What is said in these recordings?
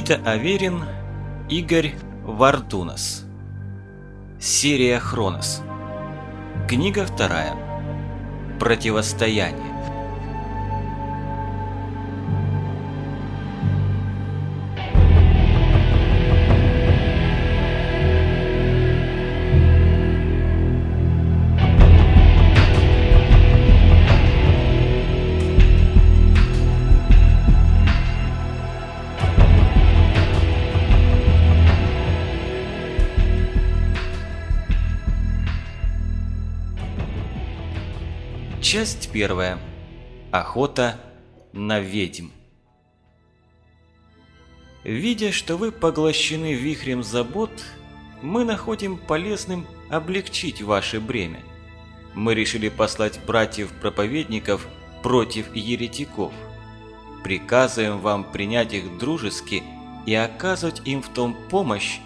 Никита Аверин, Игорь Вардунас. Серия Хронос. Книга вторая. Противостояние. Часть первая. Охота на ведьм. Видя, что вы поглощены вихрем забот, мы находим полезным облегчить ваше бремя. Мы решили послать братьев-проповедников против еретиков. Приказываем вам принять их дружески и оказывать им в том помощь,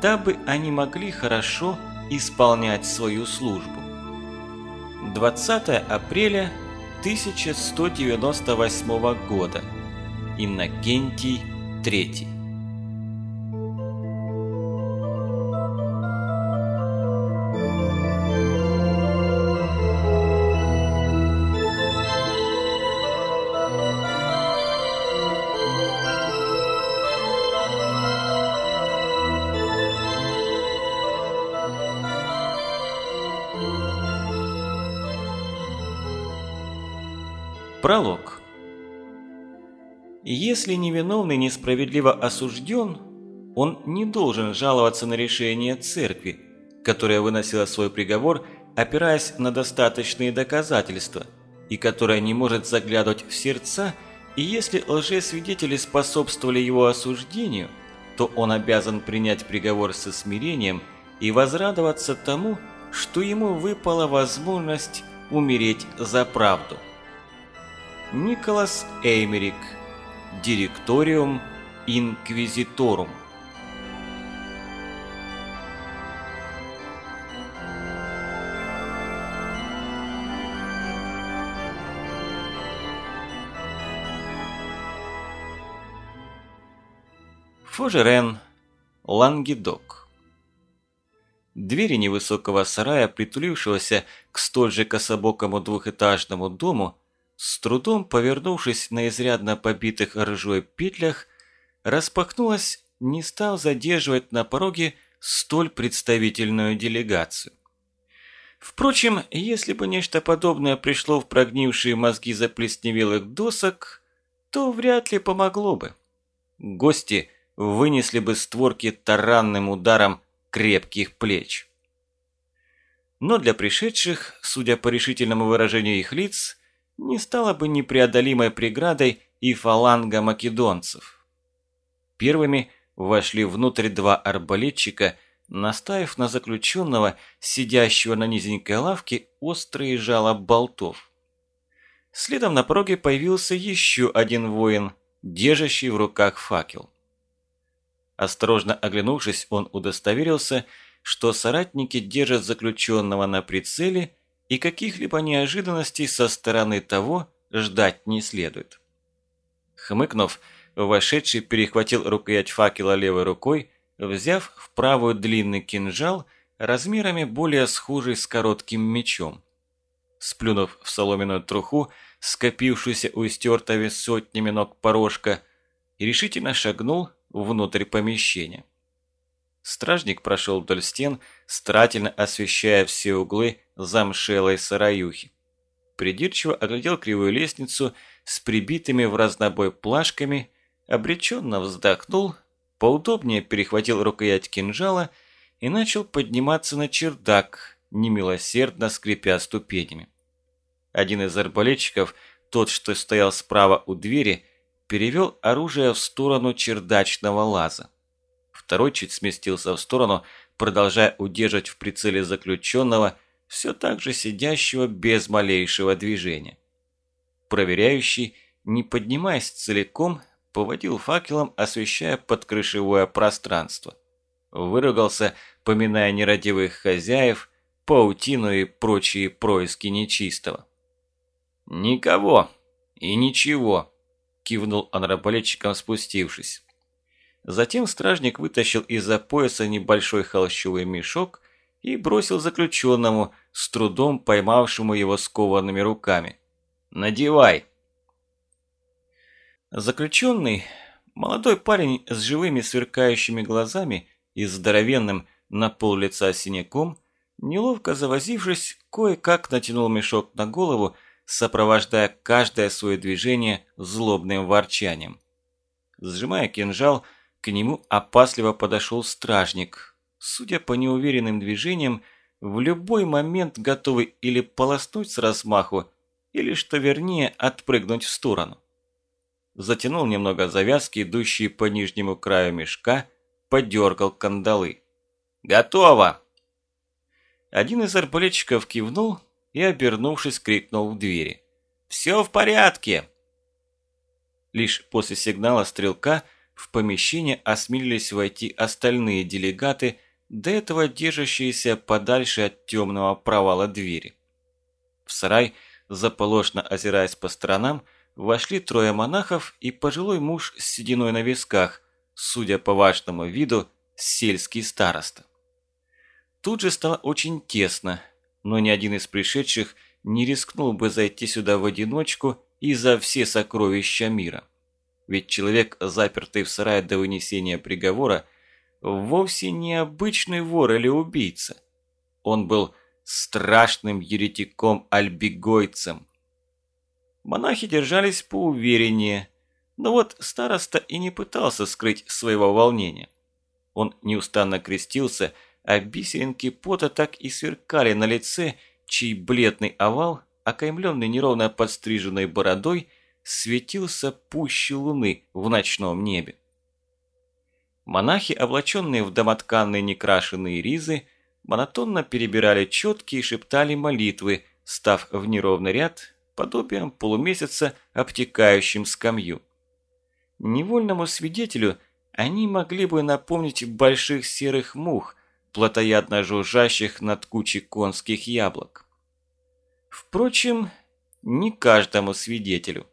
дабы они могли хорошо исполнять свою службу. 20 апреля 1198 года. Иннокентий III. Пролог. Если невиновный несправедливо осужден, он не должен жаловаться на решение церкви, которая выносила свой приговор, опираясь на достаточные доказательства, и которая не может заглядывать в сердца, и если лжесвидетели способствовали его осуждению, то он обязан принять приговор со смирением и возрадоваться тому, что ему выпала возможность умереть за правду. Николас Эймерик. Директориум Инквизиторум. Фожерен. Лангедок. Двери невысокого сарая, притулившегося к столь же кособокому двухэтажному дому, с трудом повернувшись на изрядно побитых ржой петлях, распахнулась, не стал задерживать на пороге столь представительную делегацию. Впрочем, если бы нечто подобное пришло в прогнившие мозги заплесневелых досок, то вряд ли помогло бы. Гости вынесли бы створки таранным ударом крепких плеч. Но для пришедших, судя по решительному выражению их лиц, не стала бы непреодолимой преградой и фаланга македонцев. Первыми вошли внутрь два арбалетчика, наставив на заключенного, сидящего на низенькой лавке, острые жало болтов. Следом на пороге появился еще один воин, держащий в руках факел. Осторожно оглянувшись, он удостоверился, что соратники держат заключенного на прицеле и каких-либо неожиданностей со стороны того ждать не следует. Хмыкнув, вошедший перехватил рукоять факела левой рукой, взяв в правую длинный кинжал размерами более схожий с коротким мечом. Сплюнув в соломенную труху, скопившуюся у истертого сотнями ног порожка, решительно шагнул внутрь помещения. Стражник прошел вдоль стен, старательно освещая все углы замшелой сараюхи. Придирчиво оглядел кривую лестницу, с прибитыми в разнобой плашками, обреченно вздохнул, поудобнее перехватил рукоять кинжала и начал подниматься на чердак, немилосердно скрипя ступенями. Один из арбалетчиков, тот, что стоял справа у двери, перевел оружие в сторону чердачного лаза. Второй чуть сместился в сторону, продолжая удерживать в прицеле заключенного, все так же сидящего без малейшего движения. Проверяющий, не поднимаясь целиком, поводил факелом, освещая подкрышевое пространство. Выругался, поминая нерадивых хозяев, паутину и прочие происки нечистого. «Никого и ничего», – кивнул он спустившись. Затем стражник вытащил из-за пояса небольшой холщовый мешок и бросил заключенному, с трудом поймавшему его скованными руками. «Надевай!» Заключенный, молодой парень с живыми сверкающими глазами и здоровенным на пол лица синяком, неловко завозившись, кое-как натянул мешок на голову, сопровождая каждое свое движение злобным ворчанием. Сжимая кинжал, к нему опасливо подошел стражник. Судя по неуверенным движениям, в любой момент готовый или полоснуть с размаху, или, что вернее, отпрыгнуть в сторону. Затянул немного завязки, идущие по нижнему краю мешка, подергал кандалы. «Готово!» Один из арбалетчиков кивнул и, обернувшись, крикнул в двери. «Все в порядке!» Лишь после сигнала стрелка – в помещение осмелились войти остальные делегаты, до этого держащиеся подальше от темного провала двери. В сарай, заполошно озираясь по сторонам, вошли трое монахов и пожилой муж с сединой на висках, судя по важному виду, сельский староста. Тут же стало очень тесно, но ни один из пришедших не рискнул бы зайти сюда в одиночку и за все сокровища мира. Ведь человек, запертый в сарае до вынесения приговора, вовсе не обычный вор или убийца. Он был страшным еретиком-альбигойцем. Монахи держались поувереннее, но вот староста и не пытался скрыть своего волнения. Он неустанно крестился, а бисеринки пота так и сверкали на лице, чей бледный овал, окаймленный неровно подстриженной бородой, светился пуще луны в ночном небе. Монахи, облаченные в домотканные некрашенные ризы, монотонно перебирали четки и шептали молитвы, став в неровный ряд, подобием полумесяца, обтекающим скамью. Невольному свидетелю они могли бы напомнить больших серых мух, плотоядно жужжащих над кучей конских яблок. Впрочем, не каждому свидетелю.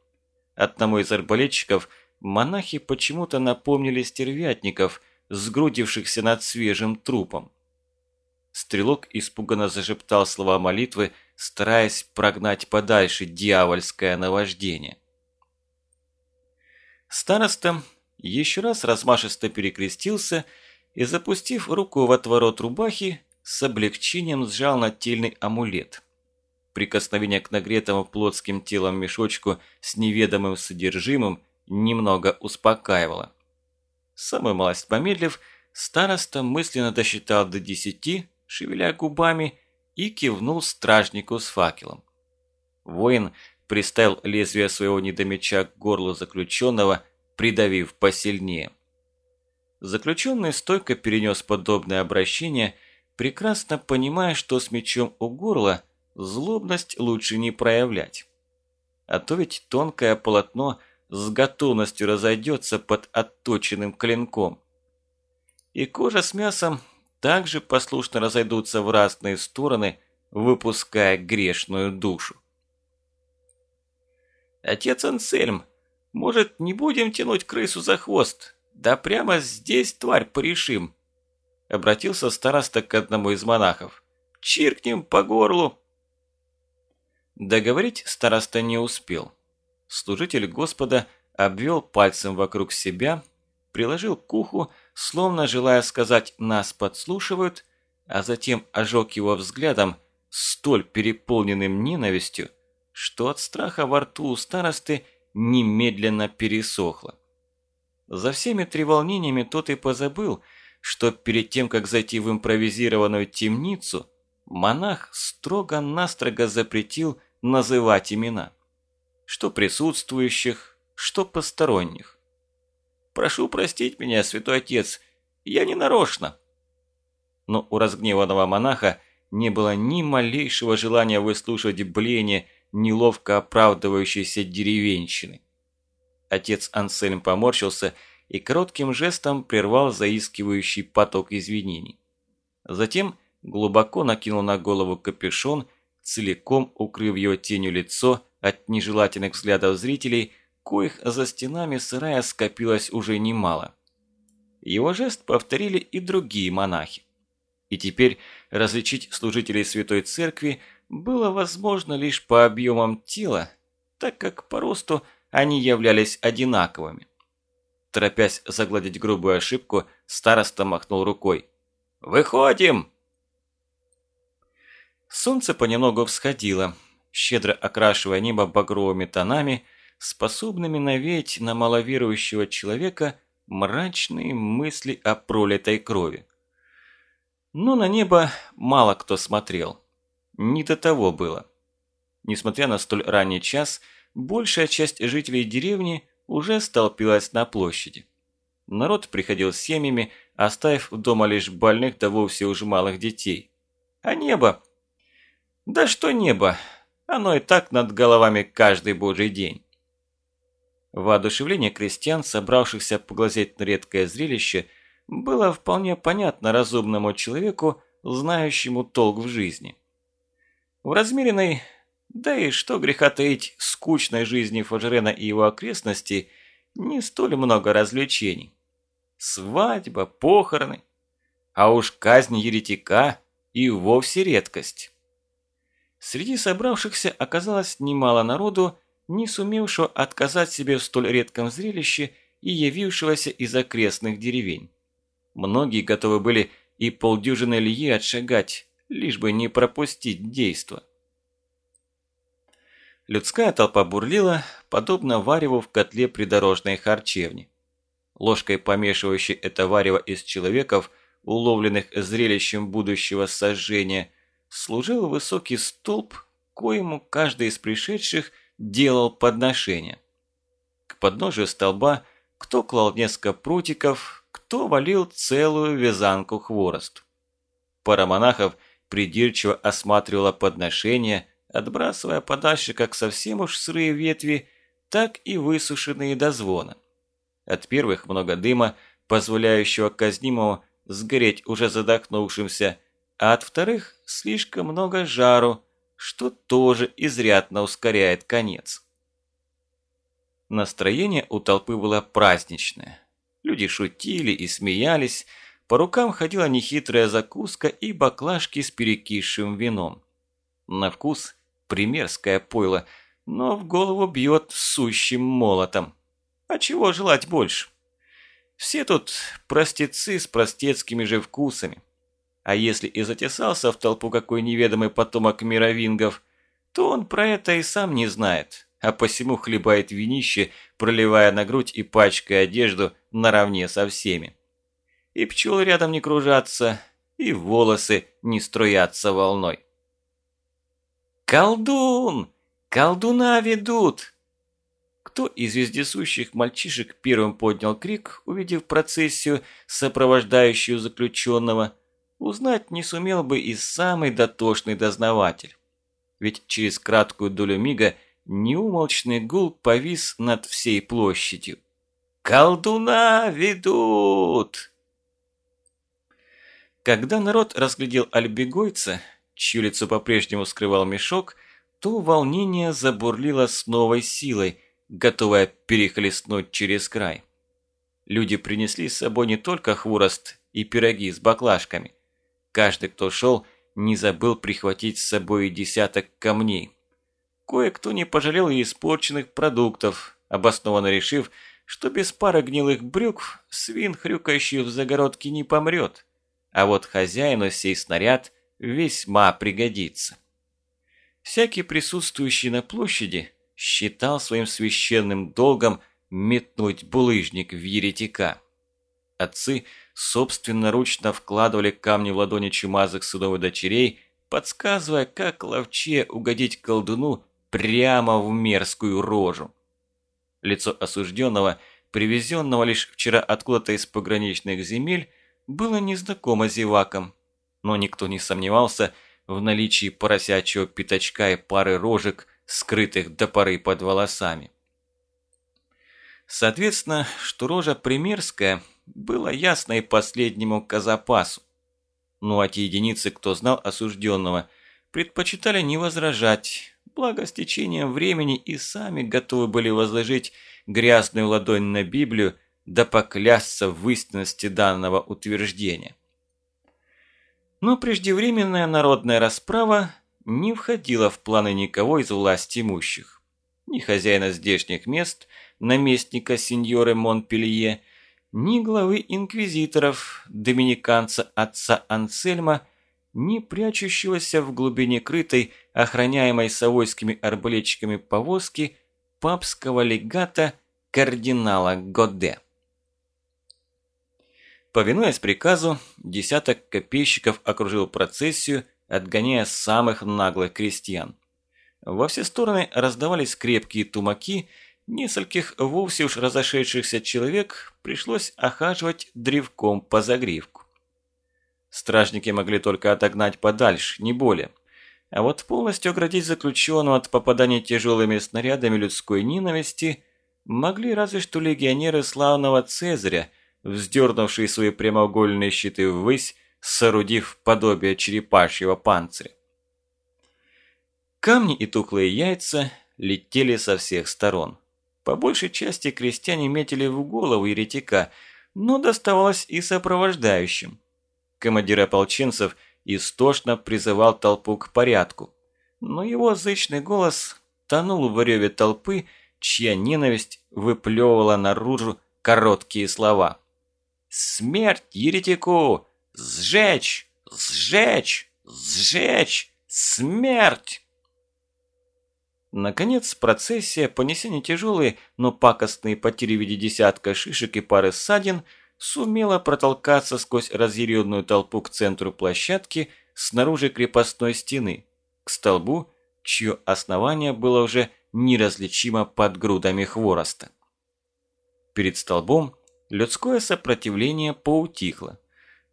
Одному из арбалетчиков монахи почему-то напомнили стервятников, сгрудившихся над свежим трупом. Стрелок испуганно зашептал слова молитвы, стараясь прогнать подальше дьявольское наваждение. Староста еще раз размашисто перекрестился и, запустив руку в отворот рубахи, с облегчением сжал нательный амулет. Прикосновение к нагретому плотским телом мешочку с неведомым содержимым немного успокаивало. Самую малость помедлив, староста мысленно досчитал до десяти, шевеля губами, и кивнул стражнику с факелом. Воин приставил лезвие своего недомеча к горлу заключенного, придавив посильнее. Заключенный стойко перенес подобное обращение, прекрасно понимая, что с мечом у горла – злобность лучше не проявлять. А то ведь тонкое полотно с готовностью разойдется под отточенным клинком. И кожа с мясом также послушно разойдутся в разные стороны, выпуская грешную душу. «Отец Ансельм, может, не будем тянуть крысу за хвост? Да прямо здесь тварь порешим!» Обратился староста к одному из монахов. «Чиркнем по горлу!» Договорить староста не успел. Служитель Господа обвел пальцем вокруг себя, приложил к уху, словно желая сказать «нас подслушивают», а затем ожег его взглядом, столь переполненным ненавистью, что от страха во рту у старосты немедленно пересохло. За всеми треволнениями тот и позабыл, что перед тем, как зайти в импровизированную темницу, монах строго-настрого запретил называть имена. Что присутствующих, что посторонних. «Прошу простить меня, святой отец, я не нарочно». Но у разгневанного монаха не было ни малейшего желания выслушивать бление неловко оправдывающейся деревенщины. Отец Ансельм поморщился и коротким жестом прервал заискивающий поток извинений. Затем глубоко накинул на голову капюшон, целиком укрыв его тенью лицо от нежелательных взглядов зрителей, коих за стенами сырая скопилось уже немало. Его жест повторили и другие монахи. И теперь различить служителей Святой Церкви было возможно лишь по объемам тела, так как по росту они являлись одинаковыми. Торопясь загладить грубую ошибку, староста махнул рукой. «Выходим!» Солнце понемногу всходило, щедро окрашивая небо багровыми тонами, способными навеять на маловерующего человека мрачные мысли о пролитой крови. Но на небо мало кто смотрел. Не до того было. Несмотря на столь ранний час, большая часть жителей деревни уже столпилась на площади. Народ приходил с семьями, оставив дома лишь больных да вовсе уж малых детей. А небо? Да что небо? Оно и так над головами каждый божий день. Воодушевление крестьян, собравшихся поглазеть на редкое зрелище, было вполне понятно разумному человеку, знающему толк в жизни. В размеренной, да и что греха таить, скучной жизни Фажерена и его окрестностей не столь много развлечений. Свадьба, похороны, а уж казнь еретика и вовсе редкость. Среди собравшихся оказалось немало народу, не сумевшего отказать себе в столь редком зрелище и явившегося из окрестных деревень. Многие готовы были и полдюжины льи отшагать, лишь бы не пропустить действо. Людская толпа бурлила, подобно вареву в котле придорожной харчевни. Ложкой помешивающей это варево из человеков, уловленных зрелищем будущего сожжения, служил высокий столб, коему каждый из пришедших делал подношение. К подножию столба кто клал несколько прутиков, кто валил целую вязанку хворост. Пара монахов придирчиво осматривала подношения, отбрасывая подальше как совсем уж сырые ветви, так и высушенные до звона. От первых много дыма, позволяющего казнимому сгореть уже задохнувшимся, а от вторых слишком много жару, что тоже изрядно ускоряет конец. Настроение у толпы было праздничное. Люди шутили и смеялись, по рукам ходила нехитрая закуска и баклажки с перекисшим вином. На вкус примерское пойло, но в голову бьет сущим молотом. А чего желать больше? Все тут простецы с простецкими же вкусами. А если и затесался в толпу какой неведомый потомок мировингов, то он про это и сам не знает, а посему хлебает винище, проливая на грудь и пачкая одежду наравне со всеми и пчелы рядом не кружатся, и волосы не струятся волной. «Колдун! Колдуна ведут!» Кто из вездесущих мальчишек первым поднял крик, увидев процессию, сопровождающую заключенного, узнать не сумел бы и самый дотошный дознаватель. Ведь через краткую долю мига неумолчный гул повис над всей площадью. «Колдуна ведут!» Когда народ разглядел альбегойца, чью лицо по-прежнему скрывал мешок, то волнение забурлило с новой силой, готовое перехлестнуть через край. Люди принесли с собой не только хворост и пироги с баклажками. Каждый, кто шел, не забыл прихватить с собой десяток камней. Кое-кто не пожалел и испорченных продуктов, обоснованно решив, что без пары гнилых брюк свин, хрюкающий в загородке, не помрет а вот хозяину сей снаряд весьма пригодится. Всякий присутствующий на площади считал своим священным долгом метнуть булыжник в еретика. Отцы собственноручно вкладывали камни в ладони чумазых сыновых дочерей, подсказывая, как ловче угодить колдуну прямо в мерзкую рожу. Лицо осужденного, привезенного лишь вчера откуда-то из пограничных земель, было незнакомо зевакам, но никто не сомневался в наличии поросячьего пятачка и пары рожек, скрытых до поры под волосами. Соответственно, что рожа примерская, было ясно и последнему казапасу. Ну а те единицы, кто знал осужденного, предпочитали не возражать, благо с течением времени и сами готовы были возложить грязную ладонь на Библию, да поклясться в истинности данного утверждения. Но преждевременная народная расправа не входила в планы никого из власть имущих. Ни хозяина здешних мест, наместника сеньоры Монпелье, ни главы инквизиторов, доминиканца отца Ансельма, ни прячущегося в глубине крытой, охраняемой совойскими арбалетчиками повозки, папского легата кардинала Годе. Повинуясь приказу, десяток копейщиков окружил процессию, отгоняя самых наглых крестьян. Во все стороны раздавались крепкие тумаки, нескольких вовсе уж разошедшихся человек пришлось охаживать древком по загривку. Стражники могли только отогнать подальше, не более. А вот полностью оградить заключенного от попадания тяжелыми снарядами людской ненависти могли разве что легионеры славного Цезаря – вздернувшие свои прямоугольные щиты ввысь, соорудив подобие черепашьего панциря. Камни и тухлые яйца летели со всех сторон. По большей части крестьяне метили в голову еретика, но доставалось и сопровождающим. Командир ополченцев истошно призывал толпу к порядку, но его зычный голос тонул в реве толпы, чья ненависть выплевывала наружу короткие слова. Смерть еретику! Сжечь! Сжечь! Сжечь! Смерть!» Наконец, процессия, понеся не тяжелые, но пакостные потери в виде десятка шишек и пары ссадин, сумела протолкаться сквозь разъяренную толпу к центру площадки снаружи крепостной стены, к столбу, чье основание было уже неразличимо под грудами хвороста. Перед столбом людское сопротивление поутихло.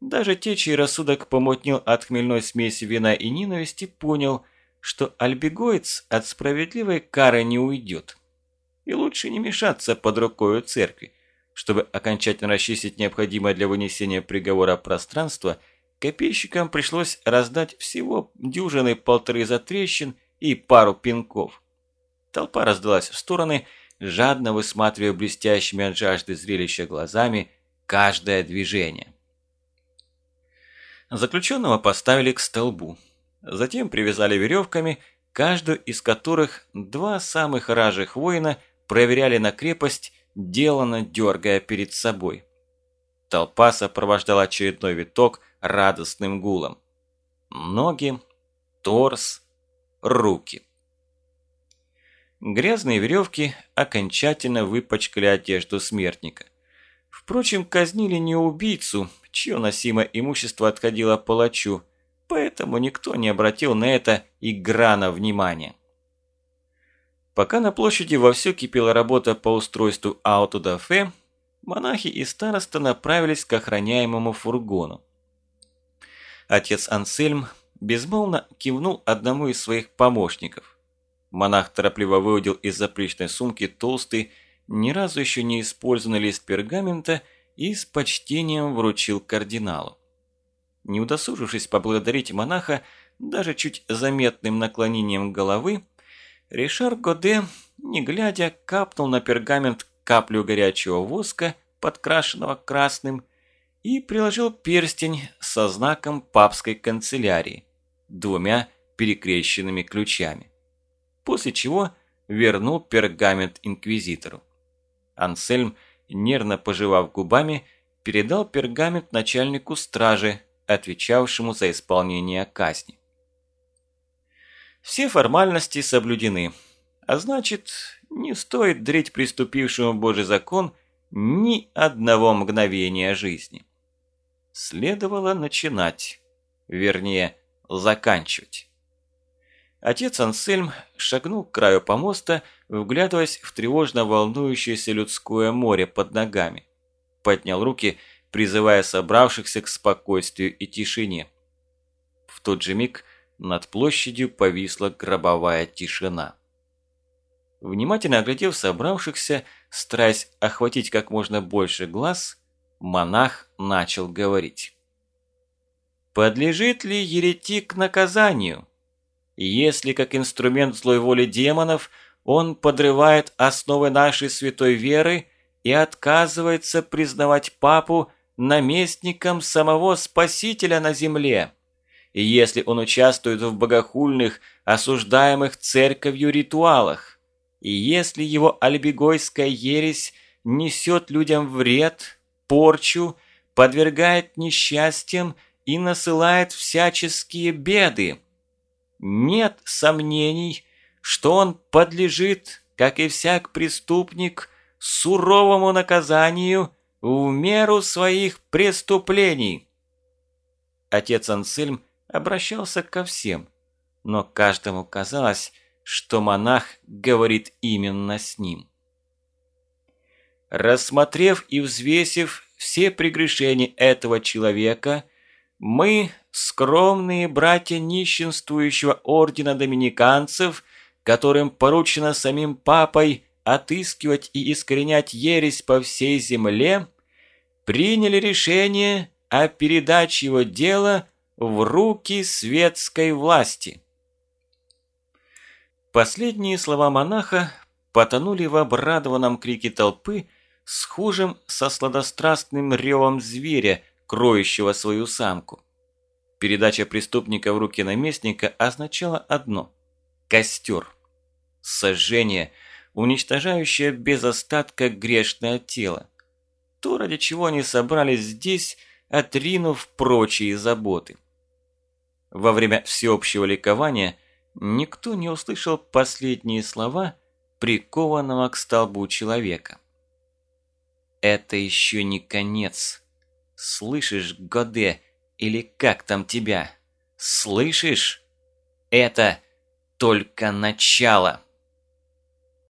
Даже те, чей рассудок помутнел от хмельной смеси вина и ненависти, понял, что альбегоец от справедливой кары не уйдет. И лучше не мешаться под рукою церкви. Чтобы окончательно расчистить необходимое для вынесения приговора пространство, копейщикам пришлось раздать всего дюжины полторы затрещин и пару пинков. Толпа раздалась в стороны, жадно высматривая блестящими от жажды зрелища глазами каждое движение. Заключенного поставили к столбу. Затем привязали веревками, каждую из которых два самых ражих воина проверяли на крепость, делано дергая перед собой. Толпа сопровождала очередной виток радостным гулом. Ноги, торс, руки. Грязные веревки окончательно выпачкали одежду смертника. Впрочем, казнили не убийцу, чье носимое имущество отходило палачу, поэтому никто не обратил на это и грана внимания. Пока на площади вовсю кипела работа по устройству аутодафе, монахи и староста направились к охраняемому фургону. Отец Ансельм безмолвно кивнул одному из своих помощников – Монах торопливо выудил из заплечной сумки толстый, ни разу еще не использованный лист пергамента и с почтением вручил кардиналу. Не удосужившись поблагодарить монаха даже чуть заметным наклонением головы, Ришар Годе, не глядя, капнул на пергамент каплю горячего воска, подкрашенного красным, и приложил перстень со знаком папской канцелярии, двумя перекрещенными ключами после чего вернул пергамент инквизитору. Ансельм, нервно пожевав губами, передал пергамент начальнику стражи, отвечавшему за исполнение казни. Все формальности соблюдены. А значит, не стоит дрить приступившему Божий закон ни одного мгновения жизни. Следовало начинать, вернее, заканчивать. Отец Ансельм шагнул к краю помоста, вглядываясь в тревожно волнующееся людское море под ногами. Поднял руки, призывая собравшихся к спокойствию и тишине. В тот же миг над площадью повисла гробовая тишина. Внимательно оглядев собравшихся, стараясь охватить как можно больше глаз, монах начал говорить. «Подлежит ли еретик наказанию?» Если как инструмент злой воли демонов он подрывает основы нашей святой веры и отказывается признавать папу наместником самого Спасителя на земле. И если он участвует в богохульных, осуждаемых церковью ритуалах, и если его альбегойская ересь несет людям вред, порчу, подвергает несчастьям и насылает всяческие беды, нет сомнений, что он подлежит, как и всяк преступник, суровому наказанию в меру своих преступлений. Отец Ансельм обращался ко всем, но каждому казалось, что монах говорит именно с ним. Рассмотрев и взвесив все прегрешения этого человека, мы, скромные братья нищенствующего ордена доминиканцев, которым поручено самим папой отыскивать и искоренять ересь по всей земле, приняли решение о передаче его дела в руки светской власти. Последние слова монаха потонули в обрадованном крике толпы, схожим со сладострастным ревом зверя, кроющего свою самку. Передача преступника в руки наместника означала одно – костер. Сожжение, уничтожающее без остатка грешное тело. То, ради чего они собрались здесь, отринув прочие заботы. Во время всеобщего ликования никто не услышал последние слова прикованного к столбу человека. «Это еще не конец. Слышишь, Годе?» или как там тебя. Слышишь? Это только начало.